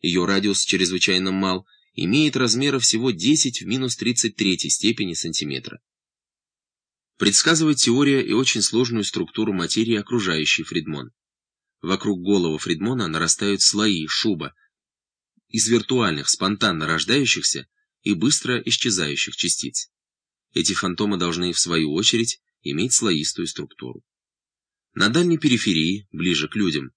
ее радиус чрезвычайно мал, имеет размеры всего 10 в минус 33 степени сантиметра. Предсказывает теория и очень сложную структуру материи, окружающей Фридмон. Вокруг головы Фридмона нарастают слои, шуба, из виртуальных, спонтанно рождающихся и быстро исчезающих частиц. Эти фантомы должны, в свою очередь, иметь слоистую структуру. На дальней периферии, ближе к людям,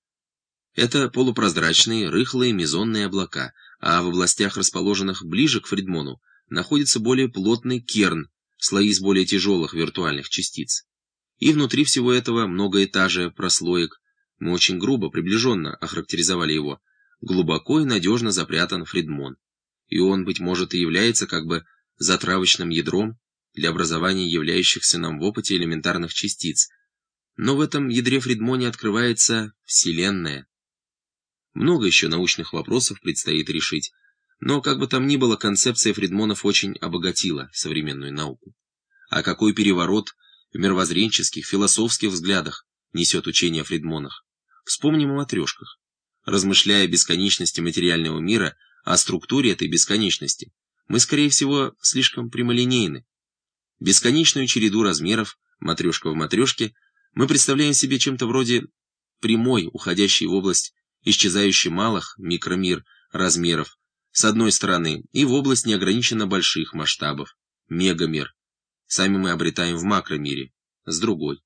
это полупрозрачные, рыхлые мезонные облака, а в областях, расположенных ближе к Фридмону, находится более плотный керн, слои из более тяжелых виртуальных частиц. И внутри всего этого многоэтажие прослоек, мы очень грубо, приближенно охарактеризовали его, глубоко и надежно запрятан Фридмон. И он, быть может, и является как бы затравочным ядром для образования являющихся нам в опыте элементарных частиц. Но в этом ядре Фридмоне открывается Вселенная. Много еще научных вопросов предстоит решить, но, как бы там ни было, концепция Фридмонов очень обогатила современную науку. А какой переворот в мировоззренческих, философских взглядах несет учение о Фридмонах? Вспомним о матрешках. Размышляя о бесконечности материального мира, о структуре этой бесконечности, мы, скорее всего, слишком прямолинейны. Бесконечную череду размеров, матрешка в матрешке, мы представляем себе чем-то вроде прямой, уходящей в область исчезающий малых, микромир, размеров, с одной стороны, и в область неограниченно больших масштабов, мегамир. Сами мы обретаем в макромире, с другой.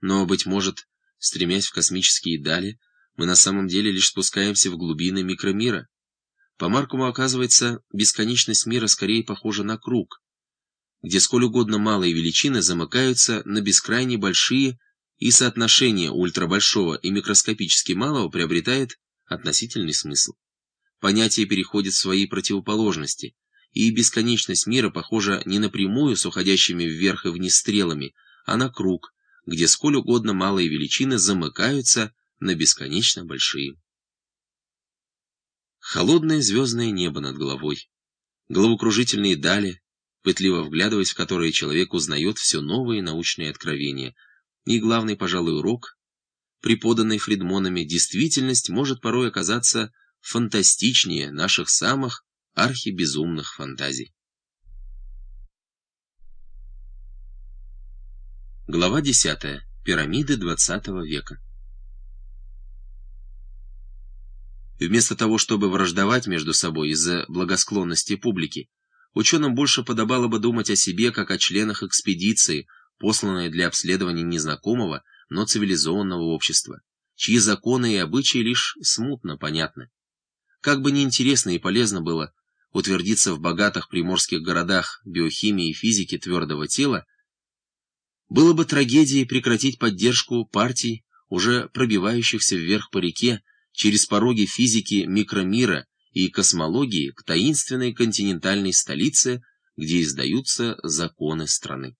Но, быть может, стремясь в космические дали, мы на самом деле лишь спускаемся в глубины микромира. По Маркуму, оказывается, бесконечность мира скорее похожа на круг, где сколь угодно малые величины замыкаются на бескрайне большие и соотношение ультрабольшого и микроскопически малого приобретает относительный смысл. Понятие переходит в свои противоположности, и бесконечность мира похожа не напрямую с уходящими вверх и вниз стрелами, а на круг, где сколь угодно малые величины замыкаются на бесконечно большие. Холодное звездное небо над головой, головокружительные дали, пытливо вглядываясь в которые человек узнает все новые научные откровения – и главный, пожалуй, урок, преподанный Фридмонами, действительность может порой оказаться фантастичнее наших самых архибезумных фантазий. Глава 10. Пирамиды XX века. Вместо того, чтобы враждовать между собой из-за благосклонности публики, ученым больше подобало бы думать о себе как о членах экспедиции, посланное для обследования незнакомого, но цивилизованного общества, чьи законы и обычаи лишь смутно понятны. Как бы неинтересно и полезно было утвердиться в богатых приморских городах биохимии и физики твердого тела, было бы трагедией прекратить поддержку партий, уже пробивающихся вверх по реке, через пороги физики микромира и космологии к таинственной континентальной столице, где издаются законы страны.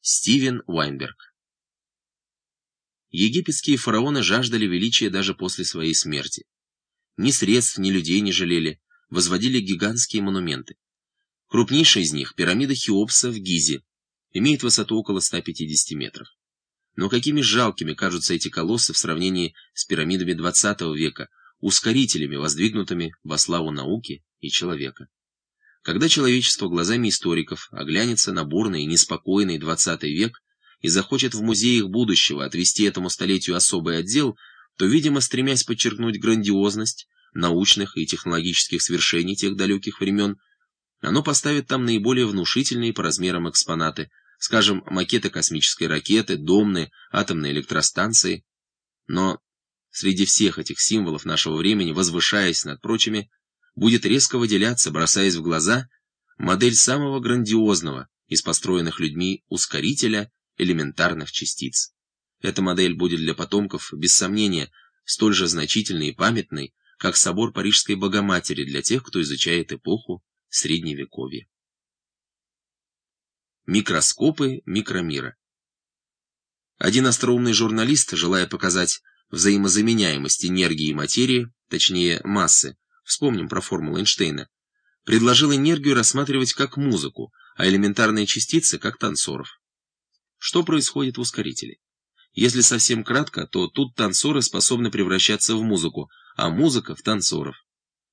Стивен Уайнберг Египетские фараоны жаждали величия даже после своей смерти. Ни средств, ни людей не жалели, возводили гигантские монументы. Крупнейшая из них, пирамида Хеопса в Гизе, имеет высоту около 150 метров. Но какими жалкими кажутся эти колоссы в сравнении с пирамидами XX века, ускорителями, воздвигнутыми во славу науки и человека. Когда человечество глазами историков оглянется на бурный и неспокойный XX век и захочет в музеях будущего отвести этому столетию особый отдел, то, видимо, стремясь подчеркнуть грандиозность научных и технологических свершений тех далеких времен, оно поставит там наиболее внушительные по размерам экспонаты, скажем, макеты космической ракеты, домны, атомные электростанции. Но среди всех этих символов нашего времени, возвышаясь над прочими, будет резко выделяться, бросаясь в глаза, модель самого грандиозного из построенных людьми ускорителя элементарных частиц. Эта модель будет для потомков, без сомнения, столь же значительной и памятной, как собор Парижской Богоматери для тех, кто изучает эпоху Средневековья. Микроскопы микромира Один остроумный журналист, желая показать взаимозаменяемость энергии и материи, точнее массы, вспомним про формулу Эйнштейна, предложил энергию рассматривать как музыку, а элементарные частицы как танцоров. Что происходит в ускорителе? Если совсем кратко, то тут танцоры способны превращаться в музыку, а музыка в танцоров.